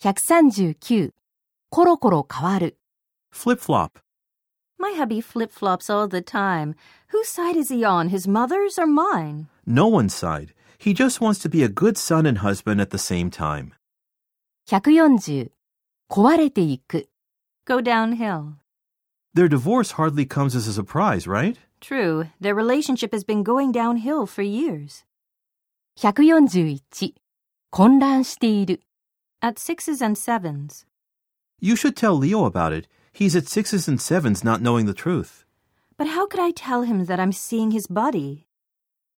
139コロコロ変わる Flip flop. My hubby flip flops all the time. Whose side is he on, his mother's or mine? No one's side. He just wants to be a good son and husband at the same time. 140壊れていく Go downhill. Their divorce hardly comes as a surprise, right? True, their relationship has been going downhill for years. 141混乱している At sixes and sevens. You should tell Leo about it. He's at sixes and sevens not knowing the truth. But how could I tell him that I'm seeing his buddy?